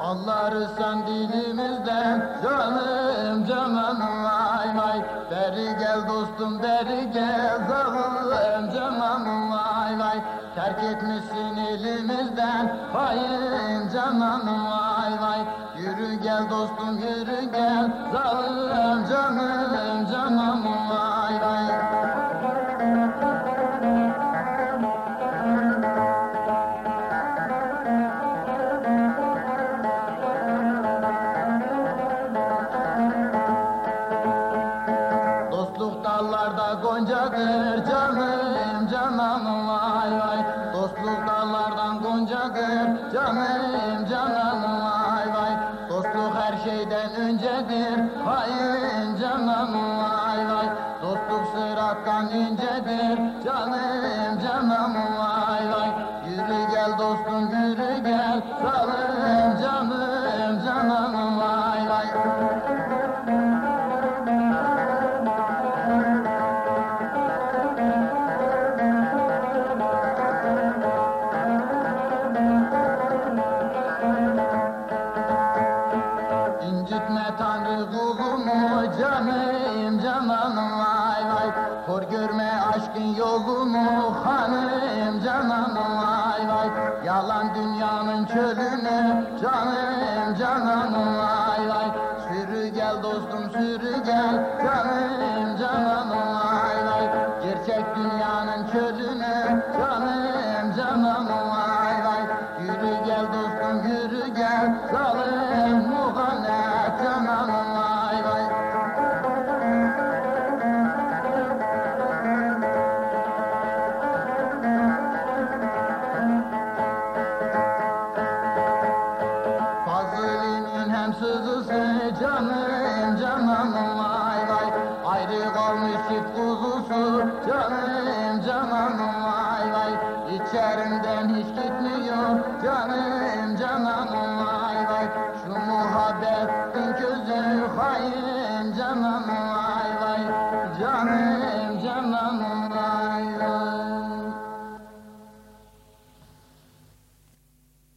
Anlarsan dilimizden canım vay Beri gel dostum beri gel zalim canım vay vay. Terk etmişsin elimizden hain canım vay vay. Yürü gel dostum yürü gel zalim canım canım vay canım canım vay vay. Dostluk her şeyden öncedir hain canım vay vay. Dostluk sırattan incedir canım İncitme Tanrı kulumu canım canım vay vay. Kor görme aşkın yolunu hanım canım vay vay. Yalan dünyanın çölüne canım canım vay vay. Sürü gel dostum sürü gel canım canım vay vay. Gerçek dünyanın çölüne canım canım vay vay. Yürü gel dostum yürü gel zalim Çarem sızısı canım cananım vay vay. Ayrı kalmış çift kuzusu canım cananım vay vay. İçerimden hiç gitmiyor canım cananım vay vay. Şu muhabbetin közü hain cananım vay